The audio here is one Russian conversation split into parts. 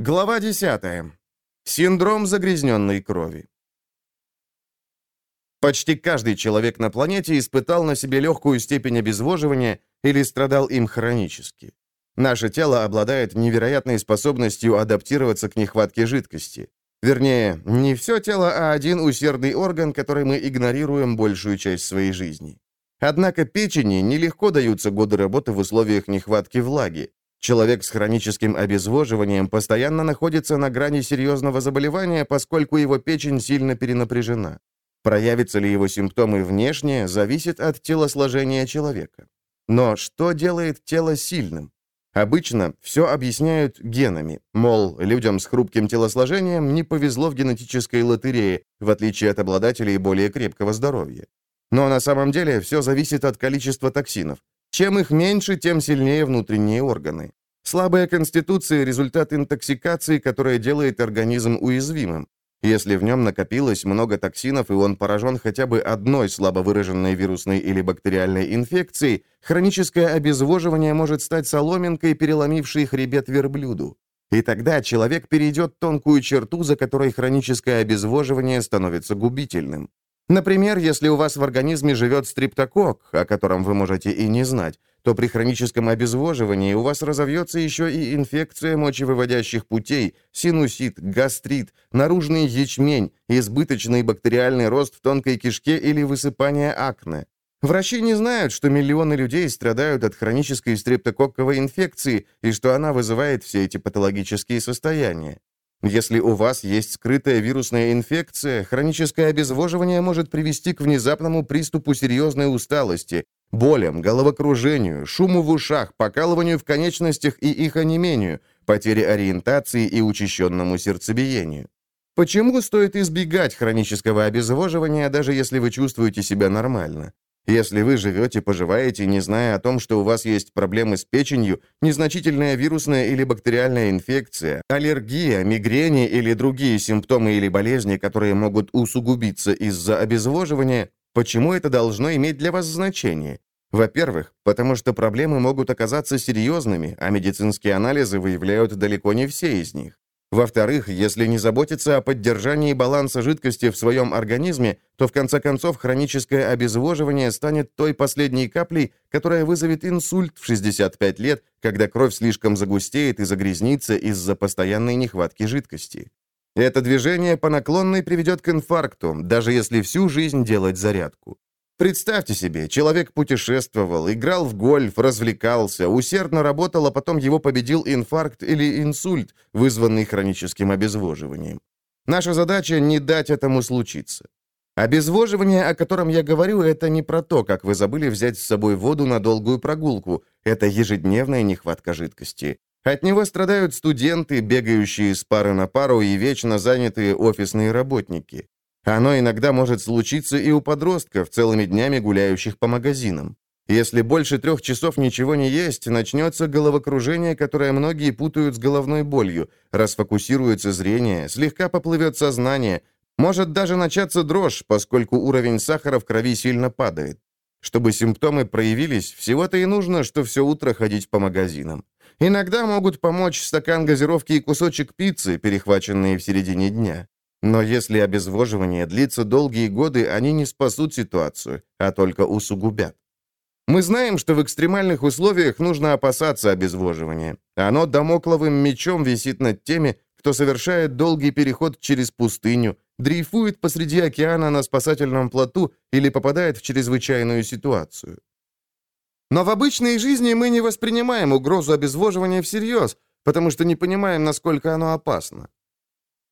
Глава 10. Синдром загрязненной крови. Почти каждый человек на планете испытал на себе легкую степень обезвоживания или страдал им хронически. Наше тело обладает невероятной способностью адаптироваться к нехватке жидкости. Вернее, не все тело, а один усердный орган, который мы игнорируем большую часть своей жизни. Однако печени нелегко даются годы работы в условиях нехватки влаги. Человек с хроническим обезвоживанием постоянно находится на грани серьезного заболевания, поскольку его печень сильно перенапряжена. Проявятся ли его симптомы внешне, зависит от телосложения человека. Но что делает тело сильным? Обычно все объясняют генами, мол, людям с хрупким телосложением не повезло в генетической лотерее, в отличие от обладателей более крепкого здоровья. Но на самом деле все зависит от количества токсинов. Чем их меньше, тем сильнее внутренние органы. Слабая конституция – результат интоксикации, которая делает организм уязвимым. Если в нем накопилось много токсинов, и он поражен хотя бы одной слабо выраженной вирусной или бактериальной инфекцией, хроническое обезвоживание может стать соломинкой, переломившей хребет верблюду. И тогда человек перейдет тонкую черту, за которой хроническое обезвоживание становится губительным. Например, если у вас в организме живет стриптокок, о котором вы можете и не знать, то при хроническом обезвоживании у вас разовьется еще и инфекция мочевыводящих путей, синусит, гастрит, наружный ячмень, избыточный бактериальный рост в тонкой кишке или высыпание акне. Врачи не знают, что миллионы людей страдают от хронической стрептококковой инфекции и что она вызывает все эти патологические состояния. Если у вас есть скрытая вирусная инфекция, хроническое обезвоживание может привести к внезапному приступу серьезной усталости, болям, головокружению, шуму в ушах, покалыванию в конечностях и их онемению, потере ориентации и учащенному сердцебиению. Почему стоит избегать хронического обезвоживания, даже если вы чувствуете себя нормально? Если вы живете, поживаете, не зная о том, что у вас есть проблемы с печенью, незначительная вирусная или бактериальная инфекция, аллергия, мигрени или другие симптомы или болезни, которые могут усугубиться из-за обезвоживания, почему это должно иметь для вас значение? Во-первых, потому что проблемы могут оказаться серьезными, а медицинские анализы выявляют далеко не все из них. Во-вторых, если не заботиться о поддержании баланса жидкости в своем организме, то в конце концов хроническое обезвоживание станет той последней каплей, которая вызовет инсульт в 65 лет, когда кровь слишком загустеет и загрязнится из-за постоянной нехватки жидкости. Это движение по наклонной приведет к инфаркту, даже если всю жизнь делать зарядку. Представьте себе, человек путешествовал, играл в гольф, развлекался, усердно работал, а потом его победил инфаркт или инсульт, вызванный хроническим обезвоживанием. Наша задача — не дать этому случиться. Обезвоживание, о котором я говорю, это не про то, как вы забыли взять с собой воду на долгую прогулку. Это ежедневная нехватка жидкости. От него страдают студенты, бегающие с пары на пару и вечно занятые офисные работники. Оно иногда может случиться и у подростков, целыми днями гуляющих по магазинам. Если больше трех часов ничего не есть, начнется головокружение, которое многие путают с головной болью, расфокусируется зрение, слегка поплывет сознание, может даже начаться дрожь, поскольку уровень сахара в крови сильно падает. Чтобы симптомы проявились, всего-то и нужно, что все утро ходить по магазинам. Иногда могут помочь стакан газировки и кусочек пиццы, перехваченные в середине дня. Но если обезвоживание длится долгие годы, они не спасут ситуацию, а только усугубят. Мы знаем, что в экстремальных условиях нужно опасаться обезвоживания. Оно домокловым мечом висит над теми, кто совершает долгий переход через пустыню, дрейфует посреди океана на спасательном плоту или попадает в чрезвычайную ситуацию. Но в обычной жизни мы не воспринимаем угрозу обезвоживания всерьез, потому что не понимаем, насколько оно опасно.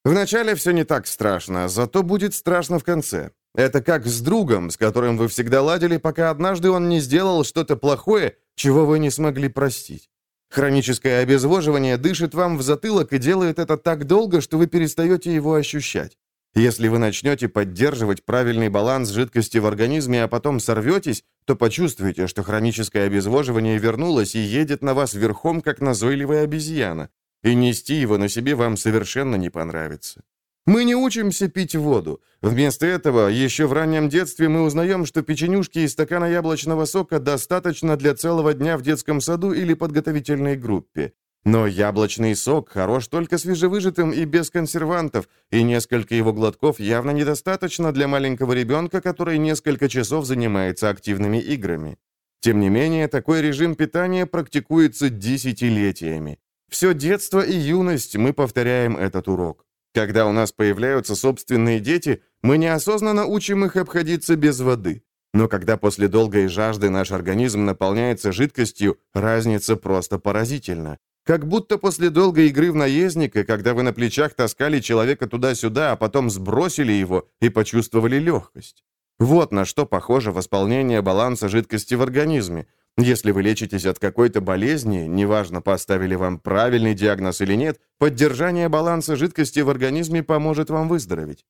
Вначале все не так страшно, зато будет страшно в конце. Это как с другом, с которым вы всегда ладили, пока однажды он не сделал что-то плохое, чего вы не смогли простить. Хроническое обезвоживание дышит вам в затылок и делает это так долго, что вы перестаете его ощущать. Если вы начнете поддерживать правильный баланс жидкости в организме, а потом сорветесь, то почувствуете, что хроническое обезвоживание вернулось и едет на вас верхом, как назойливая обезьяна и нести его на себе вам совершенно не понравится. Мы не учимся пить воду. Вместо этого, еще в раннем детстве мы узнаем, что печенюшки из стакана яблочного сока достаточно для целого дня в детском саду или подготовительной группе. Но яблочный сок хорош только свежевыжатым и без консервантов, и несколько его глотков явно недостаточно для маленького ребенка, который несколько часов занимается активными играми. Тем не менее, такой режим питания практикуется десятилетиями. Все детство и юность мы повторяем этот урок. Когда у нас появляются собственные дети, мы неосознанно учим их обходиться без воды. Но когда после долгой жажды наш организм наполняется жидкостью, разница просто поразительна. Как будто после долгой игры в наездника, когда вы на плечах таскали человека туда-сюда, а потом сбросили его и почувствовали легкость. Вот на что похоже восполнение баланса жидкости в организме. Если вы лечитесь от какой-то болезни, неважно, поставили вам правильный диагноз или нет, поддержание баланса жидкости в организме поможет вам выздороветь.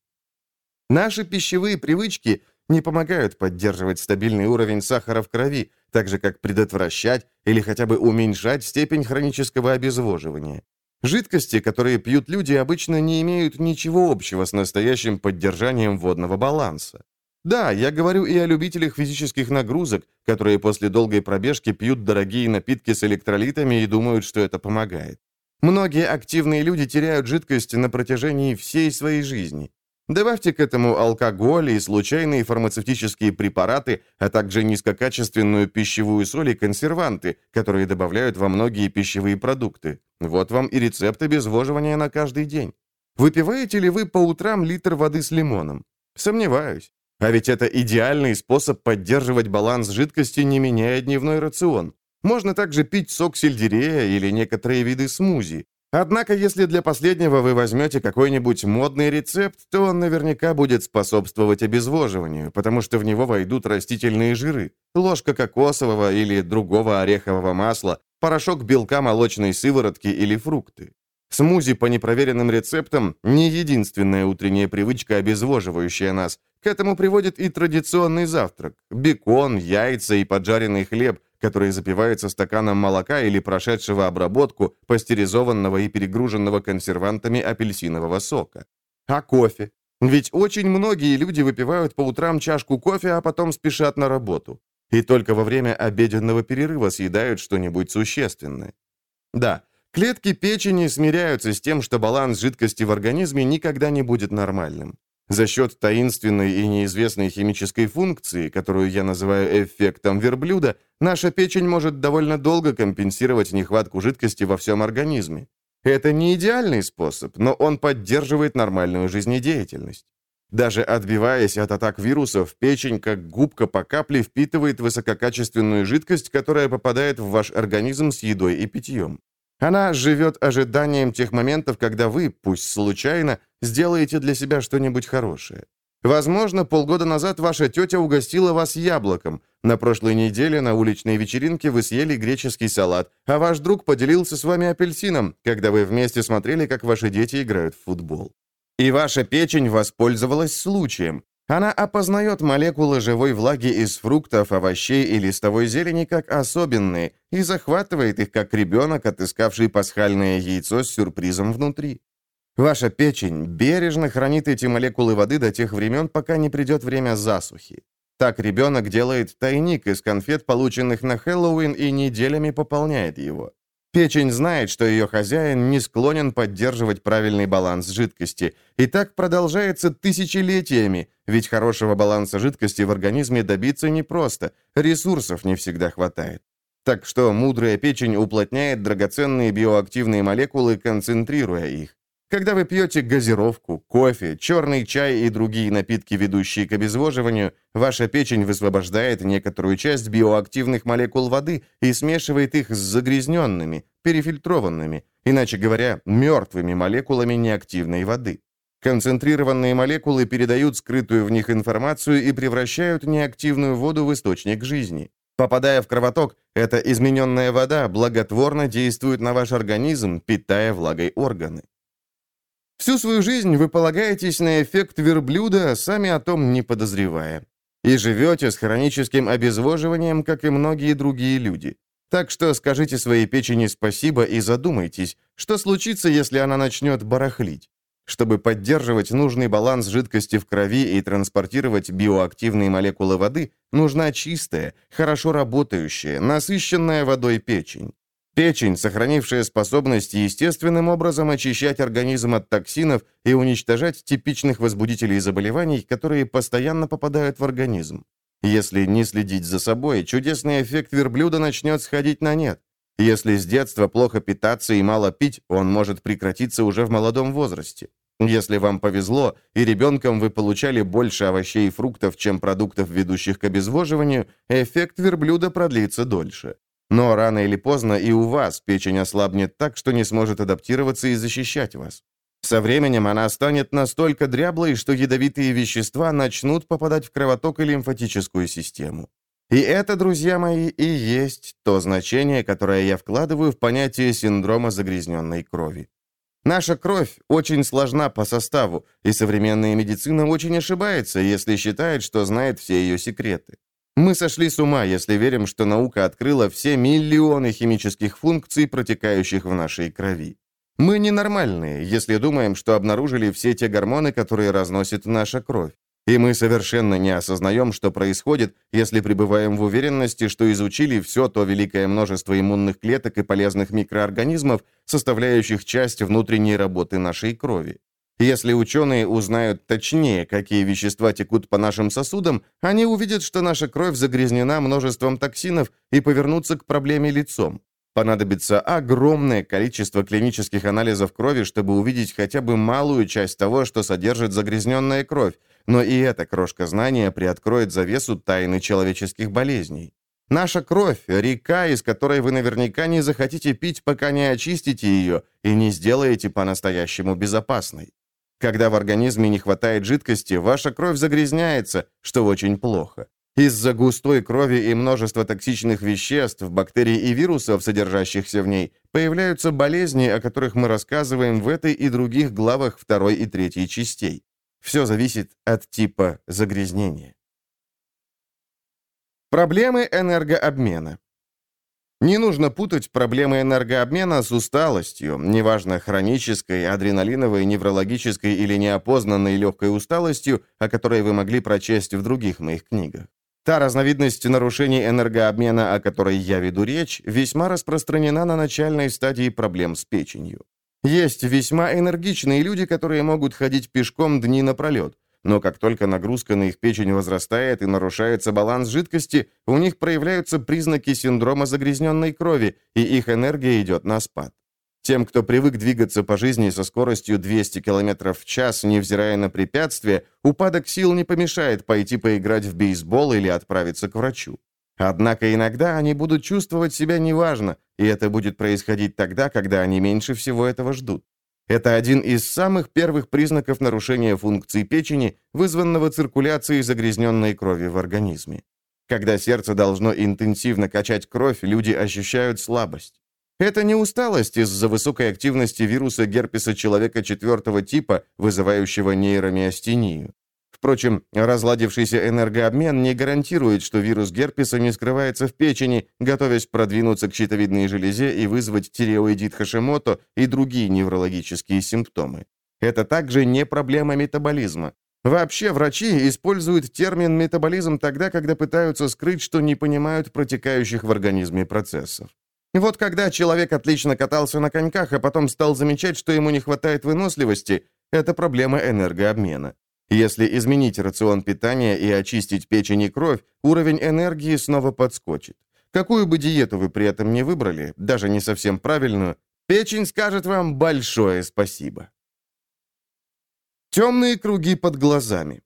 Наши пищевые привычки не помогают поддерживать стабильный уровень сахара в крови, так же как предотвращать или хотя бы уменьшать степень хронического обезвоживания. Жидкости, которые пьют люди, обычно не имеют ничего общего с настоящим поддержанием водного баланса. Да, я говорю и о любителях физических нагрузок, которые после долгой пробежки пьют дорогие напитки с электролитами и думают, что это помогает. Многие активные люди теряют жидкость на протяжении всей своей жизни. Добавьте к этому алкоголь и случайные фармацевтические препараты, а также низкокачественную пищевую соль и консерванты, которые добавляют во многие пищевые продукты. Вот вам и рецепт обезвоживания на каждый день. Выпиваете ли вы по утрам литр воды с лимоном? Сомневаюсь. А ведь это идеальный способ поддерживать баланс жидкости, не меняя дневной рацион. Можно также пить сок сельдерея или некоторые виды смузи. Однако, если для последнего вы возьмете какой-нибудь модный рецепт, то он наверняка будет способствовать обезвоживанию, потому что в него войдут растительные жиры, ложка кокосового или другого орехового масла, порошок белка молочной сыворотки или фрукты. Смузи по непроверенным рецептам – не единственная утренняя привычка, обезвоживающая нас. К этому приводит и традиционный завтрак – бекон, яйца и поджаренный хлеб, который запивается стаканом молока или прошедшего обработку, пастеризованного и перегруженного консервантами апельсинового сока. А кофе? Ведь очень многие люди выпивают по утрам чашку кофе, а потом спешат на работу. И только во время обеденного перерыва съедают что-нибудь существенное. Да, клетки печени смиряются с тем, что баланс жидкости в организме никогда не будет нормальным. За счет таинственной и неизвестной химической функции, которую я называю эффектом верблюда, наша печень может довольно долго компенсировать нехватку жидкости во всем организме. Это не идеальный способ, но он поддерживает нормальную жизнедеятельность. Даже отбиваясь от атак вирусов, печень, как губка по капле, впитывает высококачественную жидкость, которая попадает в ваш организм с едой и питьем. Она живет ожиданием тех моментов, когда вы, пусть случайно, сделаете для себя что-нибудь хорошее. Возможно, полгода назад ваша тетя угостила вас яблоком. На прошлой неделе на уличной вечеринке вы съели греческий салат, а ваш друг поделился с вами апельсином, когда вы вместе смотрели, как ваши дети играют в футбол. И ваша печень воспользовалась случаем. Она опознает молекулы живой влаги из фруктов, овощей и листовой зелени как особенные и захватывает их как ребенок, отыскавший пасхальное яйцо с сюрпризом внутри. Ваша печень бережно хранит эти молекулы воды до тех времен, пока не придет время засухи. Так ребенок делает тайник из конфет, полученных на Хэллоуин, и неделями пополняет его. Печень знает, что ее хозяин не склонен поддерживать правильный баланс жидкости. И так продолжается тысячелетиями, ведь хорошего баланса жидкости в организме добиться непросто, ресурсов не всегда хватает. Так что мудрая печень уплотняет драгоценные биоактивные молекулы, концентрируя их. Когда вы пьете газировку, кофе, черный чай и другие напитки, ведущие к обезвоживанию, ваша печень высвобождает некоторую часть биоактивных молекул воды и смешивает их с загрязненными, перефильтрованными, иначе говоря, мертвыми молекулами неактивной воды. Концентрированные молекулы передают скрытую в них информацию и превращают неактивную воду в источник жизни. Попадая в кровоток, эта измененная вода благотворно действует на ваш организм, питая влагой органы. Всю свою жизнь вы полагаетесь на эффект верблюда, сами о том не подозревая. И живете с хроническим обезвоживанием, как и многие другие люди. Так что скажите своей печени спасибо и задумайтесь, что случится, если она начнет барахлить. Чтобы поддерживать нужный баланс жидкости в крови и транспортировать биоактивные молекулы воды, нужна чистая, хорошо работающая, насыщенная водой печень. Печень, сохранившая способность естественным образом очищать организм от токсинов и уничтожать типичных возбудителей заболеваний, которые постоянно попадают в организм. Если не следить за собой, чудесный эффект верблюда начнет сходить на нет. Если с детства плохо питаться и мало пить, он может прекратиться уже в молодом возрасте. Если вам повезло, и ребенком вы получали больше овощей и фруктов, чем продуктов, ведущих к обезвоживанию, эффект верблюда продлится дольше. Но рано или поздно и у вас печень ослабнет так, что не сможет адаптироваться и защищать вас. Со временем она станет настолько дряблой, что ядовитые вещества начнут попадать в кровоток и лимфатическую систему. И это, друзья мои, и есть то значение, которое я вкладываю в понятие синдрома загрязненной крови. Наша кровь очень сложна по составу, и современная медицина очень ошибается, если считает, что знает все ее секреты. Мы сошли с ума, если верим, что наука открыла все миллионы химических функций, протекающих в нашей крови. Мы ненормальные, если думаем, что обнаружили все те гормоны, которые разносит наша кровь. И мы совершенно не осознаем, что происходит, если пребываем в уверенности, что изучили все то великое множество иммунных клеток и полезных микроорганизмов, составляющих часть внутренней работы нашей крови. Если ученые узнают точнее, какие вещества текут по нашим сосудам, они увидят, что наша кровь загрязнена множеством токсинов и повернутся к проблеме лицом. Понадобится огромное количество клинических анализов крови, чтобы увидеть хотя бы малую часть того, что содержит загрязненная кровь, но и эта крошка знания приоткроет завесу тайны человеческих болезней. Наша кровь – река, из которой вы наверняка не захотите пить, пока не очистите ее и не сделаете по-настоящему безопасной. Когда в организме не хватает жидкости, ваша кровь загрязняется, что очень плохо. Из-за густой крови и множества токсичных веществ, бактерий и вирусов, содержащихся в ней, появляются болезни, о которых мы рассказываем в этой и других главах второй и третьей частей. Все зависит от типа загрязнения. Проблемы энергообмена. Не нужно путать проблемы энергообмена с усталостью, неважно, хронической, адреналиновой, неврологической или неопознанной легкой усталостью, о которой вы могли прочесть в других моих книгах. Та разновидность нарушений энергообмена, о которой я веду речь, весьма распространена на начальной стадии проблем с печенью. Есть весьма энергичные люди, которые могут ходить пешком дни напролет, но как только нагрузка на их печень возрастает и нарушается баланс жидкости, у них проявляются признаки синдрома загрязненной крови, и их энергия идет на спад. Тем, кто привык двигаться по жизни со скоростью 200 км в час, невзирая на препятствия, упадок сил не помешает пойти поиграть в бейсбол или отправиться к врачу. Однако иногда они будут чувствовать себя неважно, и это будет происходить тогда, когда они меньше всего этого ждут. Это один из самых первых признаков нарушения функций печени, вызванного циркуляцией загрязненной крови в организме. Когда сердце должно интенсивно качать кровь, люди ощущают слабость. Это не усталость из-за высокой активности вируса герпеса человека четвертого типа, вызывающего нейромиостению. Впрочем, разладившийся энергообмен не гарантирует, что вирус герпеса не скрывается в печени, готовясь продвинуться к щитовидной железе и вызвать тиреоидит Хашимото и другие неврологические симптомы. Это также не проблема метаболизма. Вообще, врачи используют термин «метаболизм» тогда, когда пытаются скрыть, что не понимают протекающих в организме процессов. Вот когда человек отлично катался на коньках, а потом стал замечать, что ему не хватает выносливости, это проблема энергообмена. Если изменить рацион питания и очистить печень и кровь, уровень энергии снова подскочит. Какую бы диету вы при этом не выбрали, даже не совсем правильную, печень скажет вам большое спасибо. Темные круги под глазами.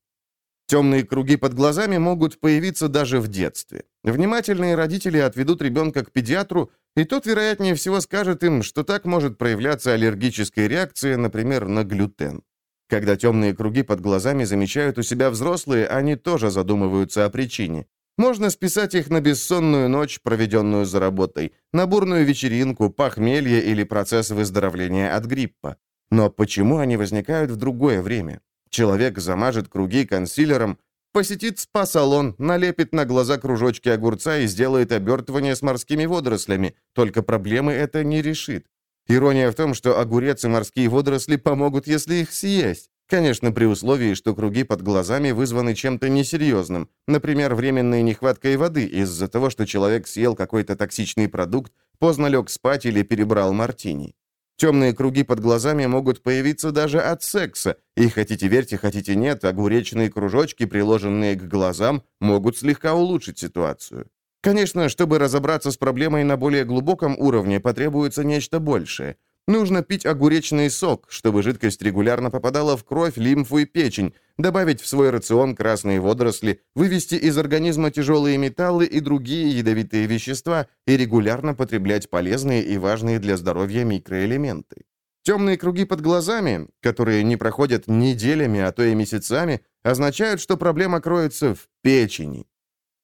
Темные круги под глазами могут появиться даже в детстве. Внимательные родители отведут ребенка к педиатру, и тот, вероятнее всего, скажет им, что так может проявляться аллергическая реакция, например, на глютен. Когда темные круги под глазами замечают у себя взрослые, они тоже задумываются о причине. Можно списать их на бессонную ночь, проведенную за работой, на бурную вечеринку, похмелье или процесс выздоровления от гриппа. Но почему они возникают в другое время? Человек замажет круги консилером, посетит спа-салон, налепит на глаза кружочки огурца и сделает обертывание с морскими водорослями, только проблемы это не решит. Ирония в том, что огурец и морские водоросли помогут, если их съесть. Конечно, при условии, что круги под глазами вызваны чем-то несерьезным, например, временной нехваткой воды из-за того, что человек съел какой-то токсичный продукт, поздно лег спать или перебрал мартини. Темные круги под глазами могут появиться даже от секса, и хотите верьте, хотите нет, огуречные кружочки, приложенные к глазам, могут слегка улучшить ситуацию. Конечно, чтобы разобраться с проблемой на более глубоком уровне, потребуется нечто большее. Нужно пить огуречный сок, чтобы жидкость регулярно попадала в кровь, лимфу и печень, добавить в свой рацион красные водоросли, вывести из организма тяжелые металлы и другие ядовитые вещества и регулярно потреблять полезные и важные для здоровья микроэлементы. Темные круги под глазами, которые не проходят неделями, а то и месяцами, означают, что проблема кроется в печени.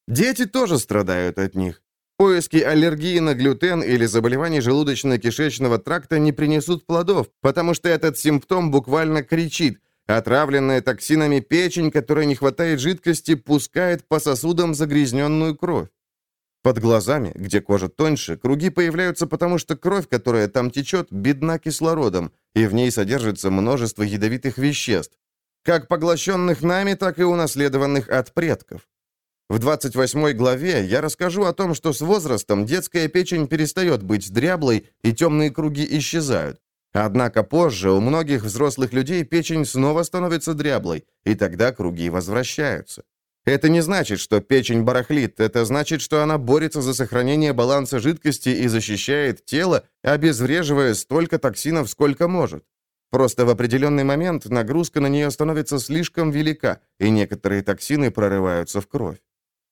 Дети тоже страдают от них. Поиски аллергии на глютен или заболеваний желудочно-кишечного тракта не принесут плодов, потому что этот симптом буквально кричит. Отравленная токсинами печень, которой не хватает жидкости, пускает по сосудам загрязненную кровь. Под глазами, где кожа тоньше, круги появляются потому, что кровь, которая там течет, бедна кислородом, и в ней содержится множество ядовитых веществ, как поглощенных нами, так и унаследованных от предков. В 28 главе я расскажу о том, что с возрастом детская печень перестает быть дряблой и темные круги исчезают. Однако позже у многих взрослых людей печень снова становится дряблой, и тогда круги возвращаются. Это не значит, что печень барахлит, это значит, что она борется за сохранение баланса жидкости и защищает тело, обезвреживая столько токсинов, сколько может. Просто в определенный момент нагрузка на нее становится слишком велика, и некоторые токсины прорываются в кровь.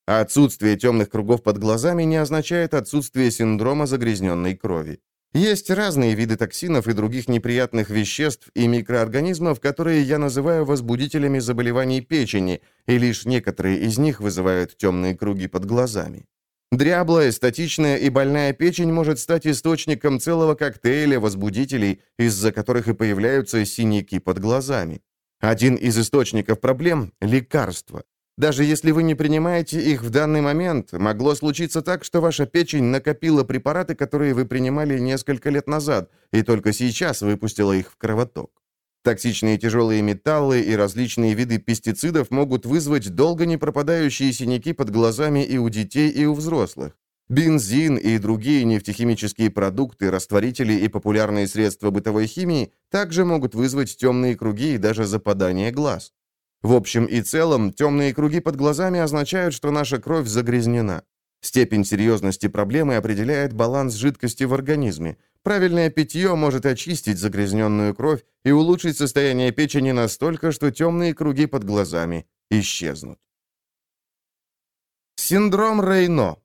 Отсутствие темных кругов под глазами не означает отсутствие синдрома загрязненной крови. Есть разные виды токсинов и других неприятных веществ и микроорганизмов, которые я называю возбудителями заболеваний печени, и лишь некоторые из них вызывают темные круги под глазами. Дряблая, статичная и больная печень может стать источником целого коктейля возбудителей, из-за которых и появляются синяки под глазами. Один из источников проблем – лекарства. Даже если вы не принимаете их в данный момент, могло случиться так, что ваша печень накопила препараты, которые вы принимали несколько лет назад, и только сейчас выпустила их в кровоток. Токсичные тяжелые металлы и различные виды пестицидов могут вызвать долго не пропадающие синяки под глазами и у детей, и у взрослых. Бензин и другие нефтехимические продукты, растворители и популярные средства бытовой химии также могут вызвать темные круги и даже западание глаз. В общем и целом, темные круги под глазами означают, что наша кровь загрязнена. Степень серьезности проблемы определяет баланс жидкости в организме. Правильное питье может очистить загрязненную кровь и улучшить состояние печени настолько, что темные круги под глазами исчезнут. Синдром Рейно.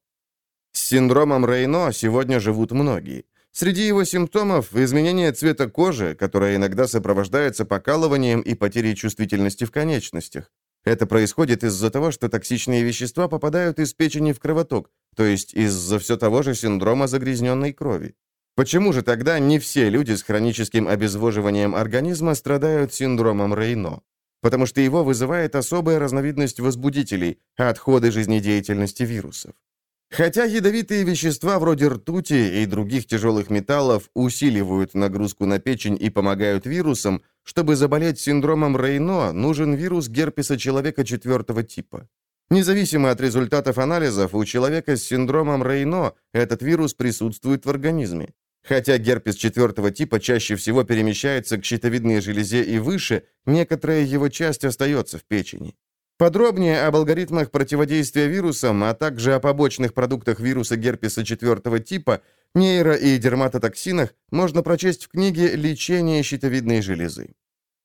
С синдромом Рейно сегодня живут многие. Среди его симптомов – изменение цвета кожи, которое иногда сопровождается покалыванием и потерей чувствительности в конечностях. Это происходит из-за того, что токсичные вещества попадают из печени в кровоток, то есть из-за все того же синдрома загрязненной крови. Почему же тогда не все люди с хроническим обезвоживанием организма страдают синдромом Рейно? Потому что его вызывает особая разновидность возбудителей – отходы жизнедеятельности вирусов. Хотя ядовитые вещества вроде ртути и других тяжелых металлов усиливают нагрузку на печень и помогают вирусам, чтобы заболеть синдромом Рейно, нужен вирус герпеса человека четвертого типа. Независимо от результатов анализов, у человека с синдромом Рейно этот вирус присутствует в организме. Хотя герпес четвертого типа чаще всего перемещается к щитовидной железе и выше, некоторая его часть остается в печени. Подробнее об алгоритмах противодействия вирусам, а также о побочных продуктах вируса герпеса четвертого типа, нейро- и дерматотоксинах можно прочесть в книге «Лечение щитовидной железы».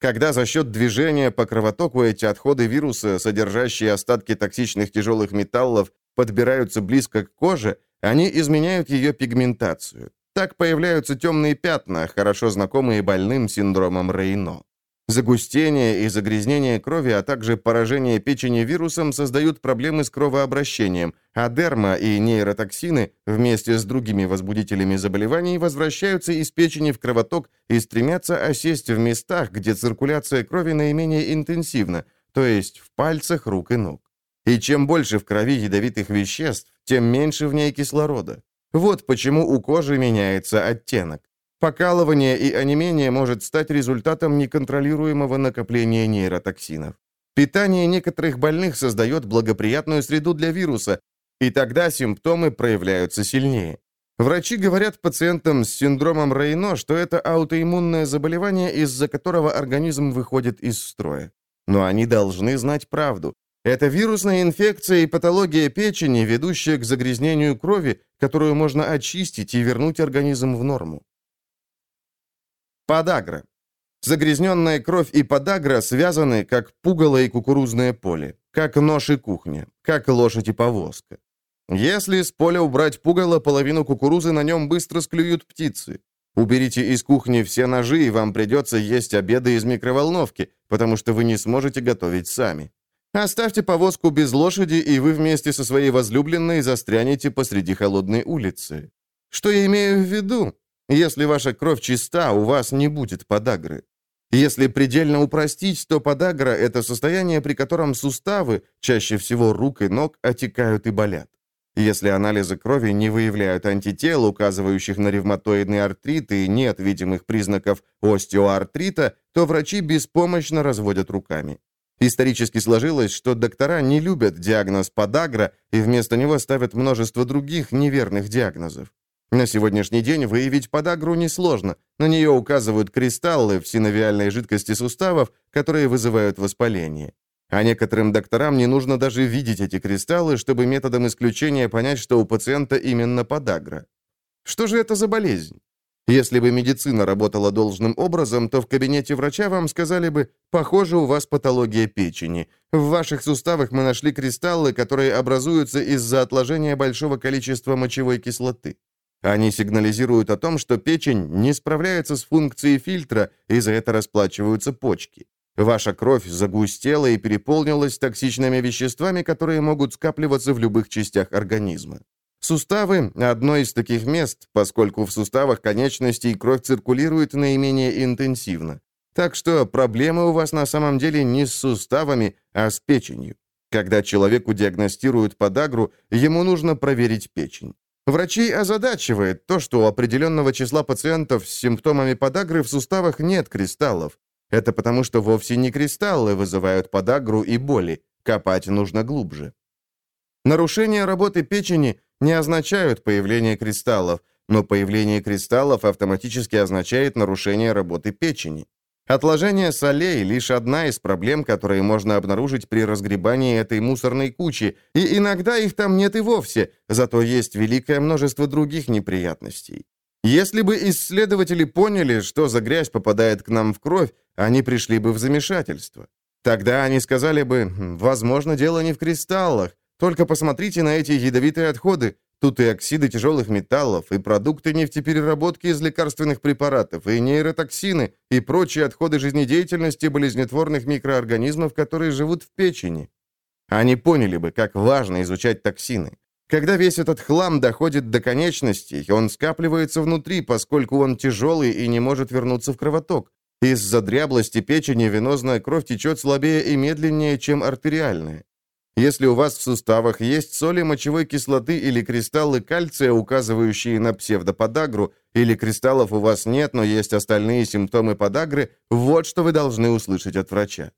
Когда за счет движения по кровотоку эти отходы вируса, содержащие остатки токсичных тяжелых металлов, подбираются близко к коже, они изменяют ее пигментацию. Так появляются темные пятна, хорошо знакомые больным синдромом Рейно. Загустение и загрязнение крови, а также поражение печени вирусом создают проблемы с кровообращением, а дерма и нейротоксины вместе с другими возбудителями заболеваний возвращаются из печени в кровоток и стремятся осесть в местах, где циркуляция крови наименее интенсивна, то есть в пальцах рук и ног. И чем больше в крови ядовитых веществ, тем меньше в ней кислорода. Вот почему у кожи меняется оттенок. Покалывание и онемение может стать результатом неконтролируемого накопления нейротоксинов. Питание некоторых больных создает благоприятную среду для вируса, и тогда симптомы проявляются сильнее. Врачи говорят пациентам с синдромом Рейно, что это аутоиммунное заболевание, из-за которого организм выходит из строя. Но они должны знать правду. Это вирусная инфекция и патология печени, ведущая к загрязнению крови, которую можно очистить и вернуть организм в норму. Подагра. Загрязненная кровь и подагра связаны, как пугало и кукурузное поле, как нож и кухня, как лошадь и повозка. Если с поля убрать пугало, половину кукурузы на нем быстро склюют птицы. Уберите из кухни все ножи, и вам придется есть обеды из микроволновки, потому что вы не сможете готовить сами. Оставьте повозку без лошади, и вы вместе со своей возлюбленной застрянете посреди холодной улицы. Что я имею в виду? Если ваша кровь чиста, у вас не будет подагры. Если предельно упростить, то подагра – это состояние, при котором суставы, чаще всего рук и ног, отекают и болят. Если анализы крови не выявляют антител, указывающих на ревматоидный артрит, и нет видимых признаков остеоартрита, то врачи беспомощно разводят руками. Исторически сложилось, что доктора не любят диагноз подагра и вместо него ставят множество других неверных диагнозов. На сегодняшний день выявить подагру несложно. На нее указывают кристаллы в синовиальной жидкости суставов, которые вызывают воспаление. А некоторым докторам не нужно даже видеть эти кристаллы, чтобы методом исключения понять, что у пациента именно подагра. Что же это за болезнь? Если бы медицина работала должным образом, то в кабинете врача вам сказали бы, похоже, у вас патология печени. В ваших суставах мы нашли кристаллы, которые образуются из-за отложения большого количества мочевой кислоты. Они сигнализируют о том, что печень не справляется с функцией фильтра, и за это расплачиваются почки. Ваша кровь загустела и переполнилась токсичными веществами, которые могут скапливаться в любых частях организма. Суставы – одно из таких мест, поскольку в суставах конечностей кровь циркулирует наименее интенсивно. Так что проблемы у вас на самом деле не с суставами, а с печенью. Когда человеку диагностируют подагру, ему нужно проверить печень. Врачей озадачивает то, что у определенного числа пациентов с симптомами подагры в суставах нет кристаллов. Это потому, что вовсе не кристаллы вызывают подагру и боли. Копать нужно глубже. Нарушение работы печени не означают появление кристаллов, но появление кристаллов автоматически означает нарушение работы печени. Отложение солей – лишь одна из проблем, которые можно обнаружить при разгребании этой мусорной кучи, и иногда их там нет и вовсе, зато есть великое множество других неприятностей. Если бы исследователи поняли, что за грязь попадает к нам в кровь, они пришли бы в замешательство. Тогда они сказали бы, возможно, дело не в кристаллах, только посмотрите на эти ядовитые отходы. Тут и оксиды тяжелых металлов, и продукты нефтепереработки из лекарственных препаратов, и нейротоксины, и прочие отходы жизнедеятельности болезнетворных микроорганизмов, которые живут в печени. Они поняли бы, как важно изучать токсины. Когда весь этот хлам доходит до конечностей, он скапливается внутри, поскольку он тяжелый и не может вернуться в кровоток. Из-за дряблости печени венозная кровь течет слабее и медленнее, чем артериальная. Если у вас в суставах есть соли мочевой кислоты или кристаллы кальция, указывающие на псевдоподагру, или кристаллов у вас нет, но есть остальные симптомы подагры, вот что вы должны услышать от врача.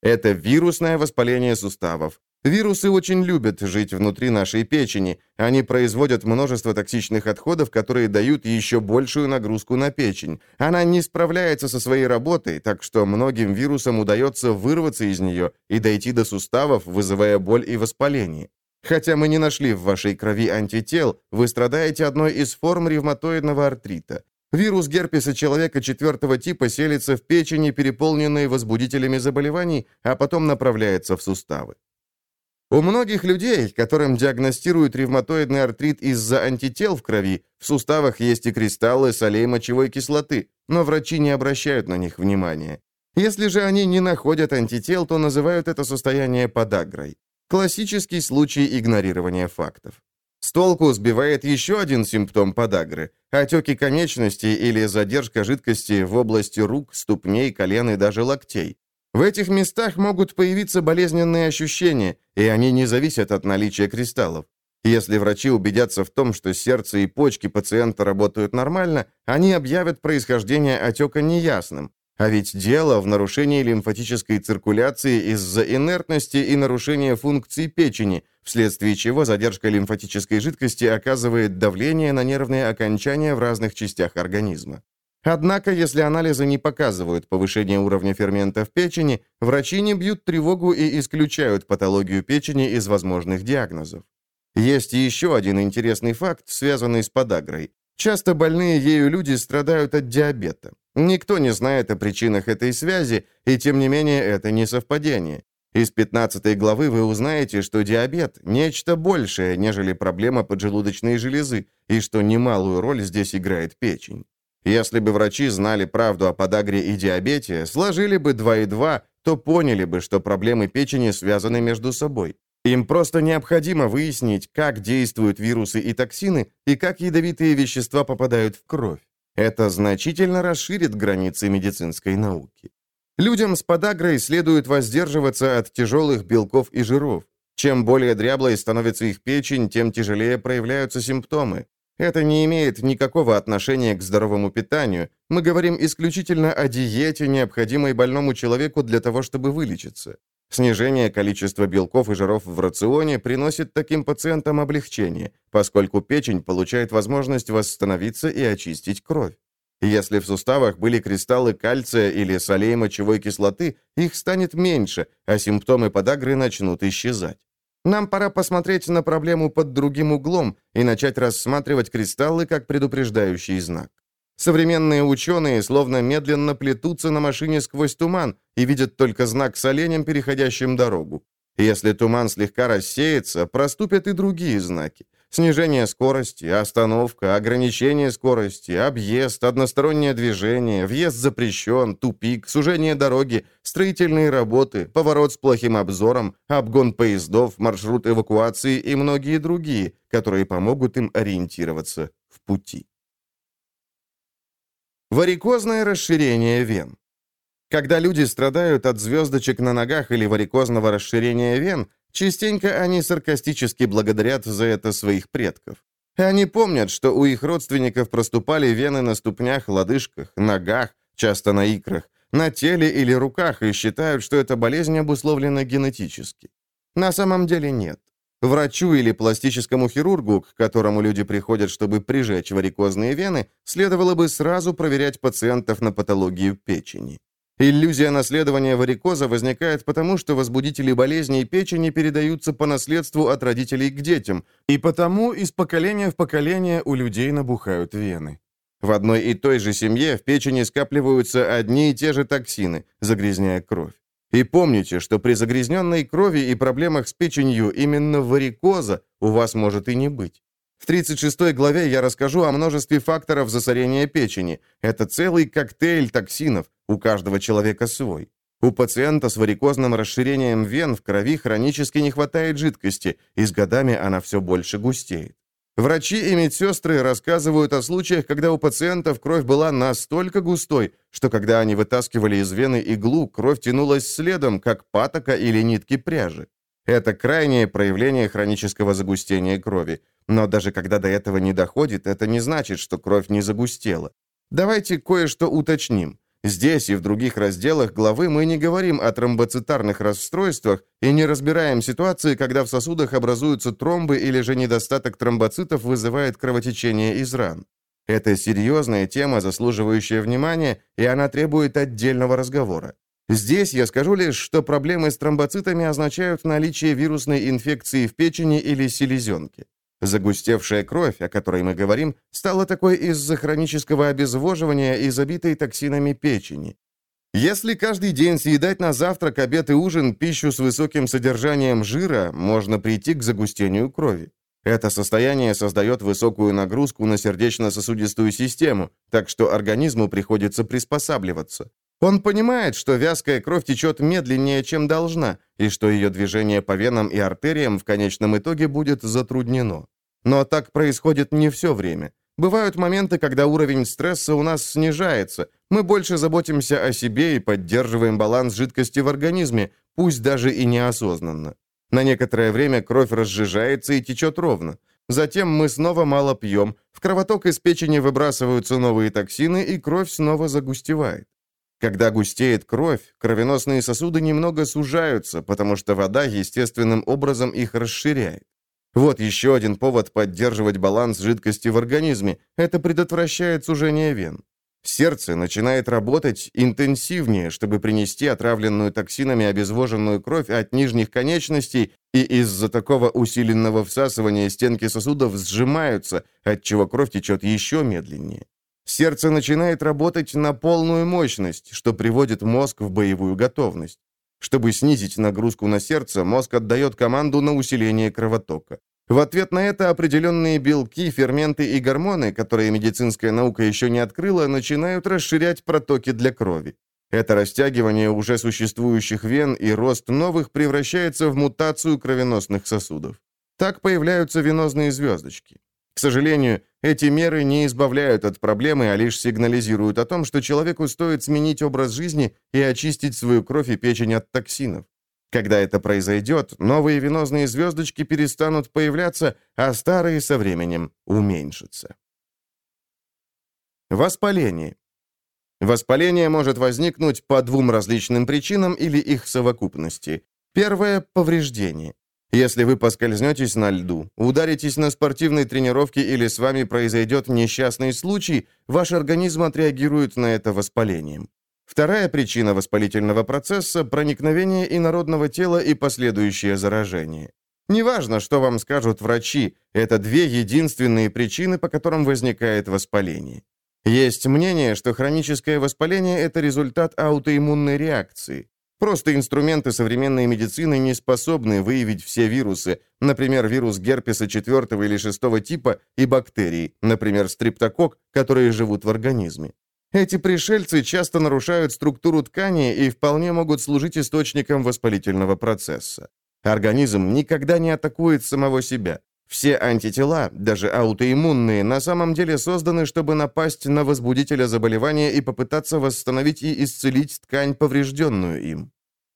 Это вирусное воспаление суставов. Вирусы очень любят жить внутри нашей печени. Они производят множество токсичных отходов, которые дают еще большую нагрузку на печень. Она не справляется со своей работой, так что многим вирусам удается вырваться из нее и дойти до суставов, вызывая боль и воспаление. Хотя мы не нашли в вашей крови антител, вы страдаете одной из форм ревматоидного артрита. Вирус герпеса человека четвертого типа селится в печени, переполненной возбудителями заболеваний, а потом направляется в суставы. У многих людей, которым диагностируют ревматоидный артрит из-за антител в крови, в суставах есть и кристаллы солей мочевой кислоты, но врачи не обращают на них внимания. Если же они не находят антител, то называют это состояние подагрой. Классический случай игнорирования фактов. С толку сбивает еще один симптом подагры – отеки конечностей или задержка жидкости в области рук, ступней, колен и даже локтей. В этих местах могут появиться болезненные ощущения, и они не зависят от наличия кристаллов. Если врачи убедятся в том, что сердце и почки пациента работают нормально, они объявят происхождение отека неясным. А ведь дело в нарушении лимфатической циркуляции из-за инертности и нарушения функций печени, вследствие чего задержка лимфатической жидкости оказывает давление на нервные окончания в разных частях организма. Однако, если анализы не показывают повышение уровня фермента в печени, врачи не бьют тревогу и исключают патологию печени из возможных диагнозов. Есть еще один интересный факт, связанный с подагрой. Часто больные ею люди страдают от диабета. Никто не знает о причинах этой связи, и тем не менее это не совпадение. Из 15 главы вы узнаете, что диабет – нечто большее, нежели проблема поджелудочной железы, и что немалую роль здесь играет печень. Если бы врачи знали правду о подагре и диабете, сложили бы 2 и 2, то поняли бы, что проблемы печени связаны между собой. Им просто необходимо выяснить, как действуют вирусы и токсины и как ядовитые вещества попадают в кровь. Это значительно расширит границы медицинской науки. Людям с подагрой следует воздерживаться от тяжелых белков и жиров. Чем более дряблой становится их печень, тем тяжелее проявляются симптомы. Это не имеет никакого отношения к здоровому питанию. Мы говорим исключительно о диете, необходимой больному человеку для того, чтобы вылечиться. Снижение количества белков и жиров в рационе приносит таким пациентам облегчение, поскольку печень получает возможность восстановиться и очистить кровь. Если в суставах были кристаллы кальция или солей мочевой кислоты, их станет меньше, а симптомы подагры начнут исчезать. Нам пора посмотреть на проблему под другим углом и начать рассматривать кристаллы как предупреждающий знак. Современные ученые словно медленно плетутся на машине сквозь туман и видят только знак с оленем, переходящим дорогу. Если туман слегка рассеется, проступят и другие знаки. Снижение скорости, остановка, ограничение скорости, объезд, одностороннее движение, въезд запрещен, тупик, сужение дороги, строительные работы, поворот с плохим обзором, обгон поездов, маршрут эвакуации и многие другие, которые помогут им ориентироваться в пути. Варикозное расширение вен. Когда люди страдают от звездочек на ногах или варикозного расширения вен, частенько они саркастически благодарят за это своих предков. Они помнят, что у их родственников проступали вены на ступнях, лодыжках, ногах, часто на икрах, на теле или руках и считают, что эта болезнь обусловлена генетически. На самом деле нет. Врачу или пластическому хирургу, к которому люди приходят, чтобы прижечь варикозные вены, следовало бы сразу проверять пациентов на патологию печени. Иллюзия наследования варикоза возникает потому, что возбудители болезней печени передаются по наследству от родителей к детям, и потому из поколения в поколение у людей набухают вены. В одной и той же семье в печени скапливаются одни и те же токсины, загрязняя кровь. И помните, что при загрязненной крови и проблемах с печенью именно варикоза у вас может и не быть. В 36 главе я расскажу о множестве факторов засорения печени. Это целый коктейль токсинов, у каждого человека свой. У пациента с варикозным расширением вен в крови хронически не хватает жидкости, и с годами она все больше густеет. Врачи и медсестры рассказывают о случаях, когда у пациентов кровь была настолько густой, что когда они вытаскивали из вены иглу, кровь тянулась следом, как патока или нитки пряжи. Это крайнее проявление хронического загустения крови. Но даже когда до этого не доходит, это не значит, что кровь не загустела. Давайте кое-что уточним. Здесь и в других разделах главы мы не говорим о тромбоцитарных расстройствах и не разбираем ситуации, когда в сосудах образуются тромбы или же недостаток тромбоцитов вызывает кровотечение из ран. Это серьезная тема, заслуживающая внимания, и она требует отдельного разговора. Здесь я скажу лишь, что проблемы с тромбоцитами означают наличие вирусной инфекции в печени или селезенке. Загустевшая кровь, о которой мы говорим, стала такой из-за хронического обезвоживания и забитой токсинами печени. Если каждый день съедать на завтрак, обед и ужин пищу с высоким содержанием жира, можно прийти к загустению крови. Это состояние создает высокую нагрузку на сердечно-сосудистую систему, так что организму приходится приспосабливаться. Он понимает, что вязкая кровь течет медленнее, чем должна, и что ее движение по венам и артериям в конечном итоге будет затруднено. Но так происходит не все время. Бывают моменты, когда уровень стресса у нас снижается, мы больше заботимся о себе и поддерживаем баланс жидкости в организме, пусть даже и неосознанно. На некоторое время кровь разжижается и течет ровно. Затем мы снова мало пьем, в кровоток из печени выбрасываются новые токсины, и кровь снова загустевает. Когда густеет кровь, кровеносные сосуды немного сужаются, потому что вода естественным образом их расширяет. Вот еще один повод поддерживать баланс жидкости в организме. Это предотвращает сужение вен. Сердце начинает работать интенсивнее, чтобы принести отравленную токсинами обезвоженную кровь от нижних конечностей, и из-за такого усиленного всасывания стенки сосудов сжимаются, отчего кровь течет еще медленнее. Сердце начинает работать на полную мощность, что приводит мозг в боевую готовность. Чтобы снизить нагрузку на сердце, мозг отдает команду на усиление кровотока. В ответ на это определенные белки, ферменты и гормоны, которые медицинская наука еще не открыла, начинают расширять протоки для крови. Это растягивание уже существующих вен и рост новых превращается в мутацию кровеносных сосудов. Так появляются венозные звездочки. К сожалению, эти меры не избавляют от проблемы, а лишь сигнализируют о том, что человеку стоит сменить образ жизни и очистить свою кровь и печень от токсинов. Когда это произойдет, новые венозные звездочки перестанут появляться, а старые со временем уменьшатся. Воспаление. Воспаление может возникнуть по двум различным причинам или их совокупности. Первое – повреждение. Если вы поскользнетесь на льду, ударитесь на спортивной тренировке или с вами произойдет несчастный случай, ваш организм отреагирует на это воспалением. Вторая причина воспалительного процесса – проникновение инородного тела и последующее заражение. Неважно, что вам скажут врачи, это две единственные причины, по которым возникает воспаление. Есть мнение, что хроническое воспаление – это результат аутоиммунной реакции. Просто инструменты современной медицины не способны выявить все вирусы, например, вирус герпеса 4 или 6 типа и бактерии, например, стрептокок, которые живут в организме. Эти пришельцы часто нарушают структуру ткани и вполне могут служить источником воспалительного процесса. Организм никогда не атакует самого себя. Все антитела, даже аутоиммунные, на самом деле созданы, чтобы напасть на возбудителя заболевания и попытаться восстановить и исцелить ткань, поврежденную им.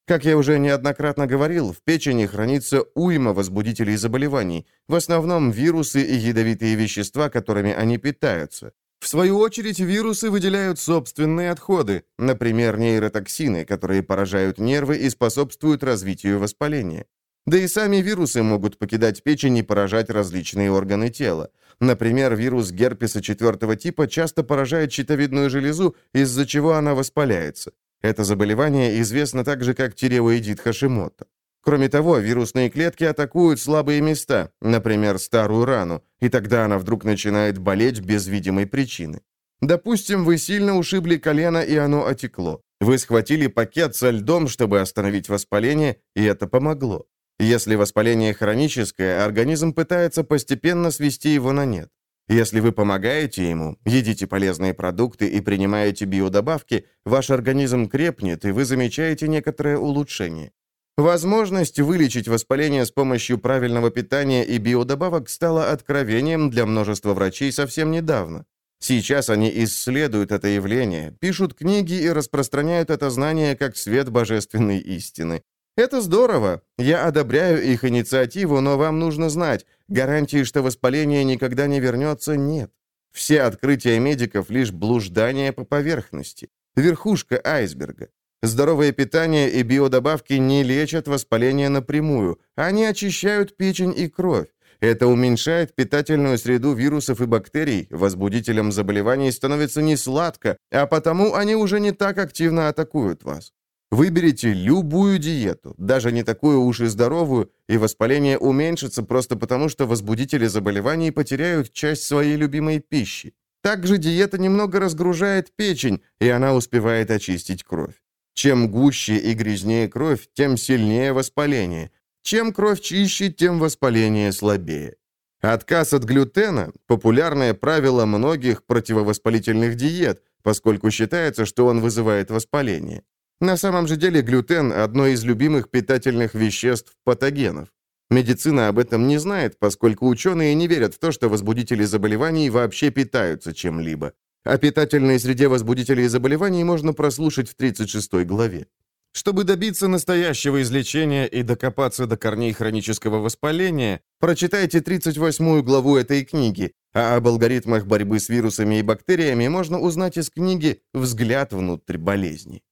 Как я уже неоднократно говорил, в печени хранится уйма возбудителей заболеваний, в основном вирусы и ядовитые вещества, которыми они питаются. В свою очередь, вирусы выделяют собственные отходы, например, нейротоксины, которые поражают нервы и способствуют развитию воспаления. Да и сами вирусы могут покидать печень и поражать различные органы тела. Например, вирус герпеса четвертого типа часто поражает щитовидную железу, из-за чего она воспаляется. Это заболевание известно также как тиреоидит Хашимото. Кроме того, вирусные клетки атакуют слабые места, например, старую рану, и тогда она вдруг начинает болеть без видимой причины. Допустим, вы сильно ушибли колено, и оно отекло. Вы схватили пакет со льдом, чтобы остановить воспаление, и это помогло. Если воспаление хроническое, организм пытается постепенно свести его на нет. Если вы помогаете ему, едите полезные продукты и принимаете биодобавки, ваш организм крепнет, и вы замечаете некоторое улучшение. Возможность вылечить воспаление с помощью правильного питания и биодобавок стала откровением для множества врачей совсем недавно. Сейчас они исследуют это явление, пишут книги и распространяют это знание как свет божественной истины. Это здорово. Я одобряю их инициативу, но вам нужно знать, гарантии, что воспаление никогда не вернется, нет. Все открытия медиков — лишь блуждание по поверхности. Верхушка айсберга. Здоровое питание и биодобавки не лечат воспаление напрямую. Они очищают печень и кровь. Это уменьшает питательную среду вирусов и бактерий, возбудителем заболеваний становится не сладко, а потому они уже не так активно атакуют вас. Выберите любую диету, даже не такую уж и здоровую, и воспаление уменьшится просто потому, что возбудители заболеваний потеряют часть своей любимой пищи. Также диета немного разгружает печень, и она успевает очистить кровь. Чем гуще и грязнее кровь, тем сильнее воспаление. Чем кровь чище, тем воспаление слабее. Отказ от глютена – популярное правило многих противовоспалительных диет, поскольку считается, что он вызывает воспаление. На самом же деле глютен – одно из любимых питательных веществ патогенов. Медицина об этом не знает, поскольку ученые не верят в то, что возбудители заболеваний вообще питаются чем-либо. О питательной среде возбудителей заболеваний можно прослушать в 36 главе. Чтобы добиться настоящего излечения и докопаться до корней хронического воспаления, прочитайте 38 главу этой книги, а об алгоритмах борьбы с вирусами и бактериями можно узнать из книги «Взгляд внутрь болезни».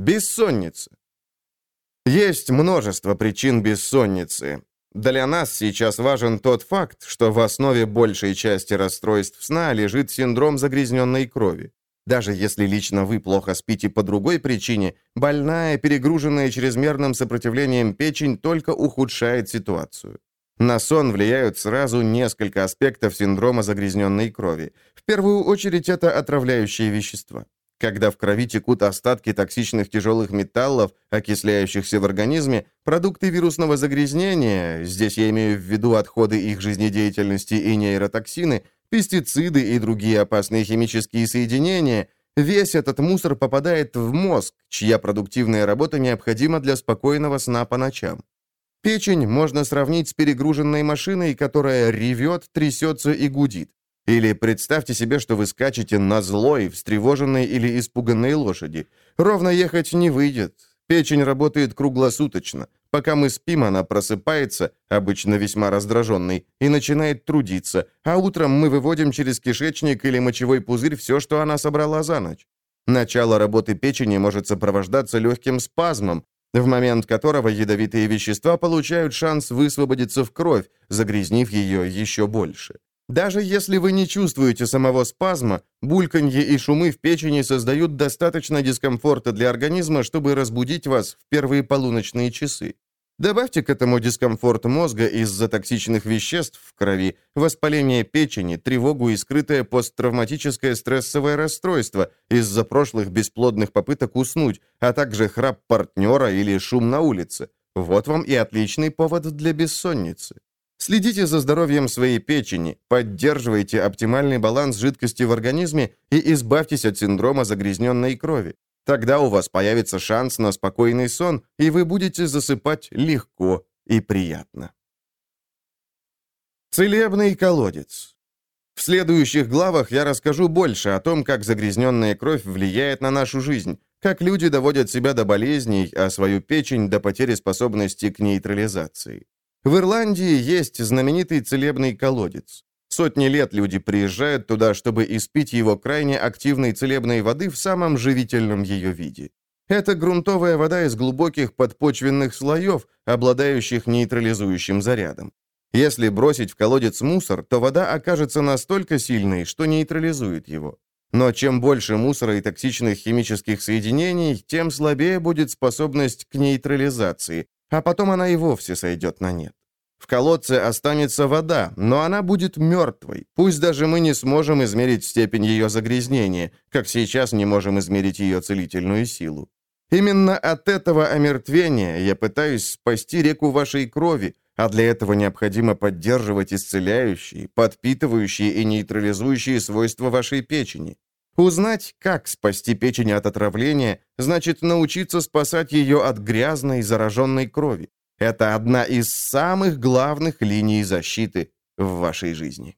Бессонница. Есть множество причин бессонницы. Для нас сейчас важен тот факт, что в основе большей части расстройств сна лежит синдром загрязненной крови. Даже если лично вы плохо спите по другой причине, больная, перегруженная чрезмерным сопротивлением печень только ухудшает ситуацию. На сон влияют сразу несколько аспектов синдрома загрязненной крови. В первую очередь это отравляющие вещества. Когда в крови текут остатки токсичных тяжелых металлов, окисляющихся в организме, продукты вирусного загрязнения, здесь я имею в виду отходы их жизнедеятельности и нейротоксины, пестициды и другие опасные химические соединения, весь этот мусор попадает в мозг, чья продуктивная работа необходима для спокойного сна по ночам. Печень можно сравнить с перегруженной машиной, которая ревет, трясется и гудит. Или представьте себе, что вы скачете на злой, встревоженной или испуганной лошади. Ровно ехать не выйдет. Печень работает круглосуточно. Пока мы спим, она просыпается, обычно весьма раздраженной, и начинает трудиться, а утром мы выводим через кишечник или мочевой пузырь все, что она собрала за ночь. Начало работы печени может сопровождаться легким спазмом, в момент которого ядовитые вещества получают шанс высвободиться в кровь, загрязнив ее еще больше. Даже если вы не чувствуете самого спазма, бульканье и шумы в печени создают достаточно дискомфорта для организма, чтобы разбудить вас в первые полуночные часы. Добавьте к этому дискомфорт мозга из-за токсичных веществ в крови, воспаление печени, тревогу и скрытое посттравматическое стрессовое расстройство из-за прошлых бесплодных попыток уснуть, а также храп партнера или шум на улице. Вот вам и отличный повод для бессонницы. Следите за здоровьем своей печени, поддерживайте оптимальный баланс жидкости в организме и избавьтесь от синдрома загрязненной крови. Тогда у вас появится шанс на спокойный сон, и вы будете засыпать легко и приятно. Целебный колодец. В следующих главах я расскажу больше о том, как загрязненная кровь влияет на нашу жизнь, как люди доводят себя до болезней, а свою печень до потери способности к нейтрализации. В Ирландии есть знаменитый целебный колодец. Сотни лет люди приезжают туда, чтобы испить его крайне активной целебной воды в самом живительном ее виде. Это грунтовая вода из глубоких подпочвенных слоев, обладающих нейтрализующим зарядом. Если бросить в колодец мусор, то вода окажется настолько сильной, что нейтрализует его. Но чем больше мусора и токсичных химических соединений, тем слабее будет способность к нейтрализации, а потом она и вовсе сойдет на нет. В колодце останется вода, но она будет мертвой. Пусть даже мы не сможем измерить степень ее загрязнения, как сейчас не можем измерить ее целительную силу. Именно от этого омертвения я пытаюсь спасти реку вашей крови, а для этого необходимо поддерживать исцеляющие, подпитывающие и нейтрализующие свойства вашей печени. Узнать, как спасти печень от отравления, значит научиться спасать ее от грязной, зараженной крови. Это одна из самых главных линий защиты в вашей жизни.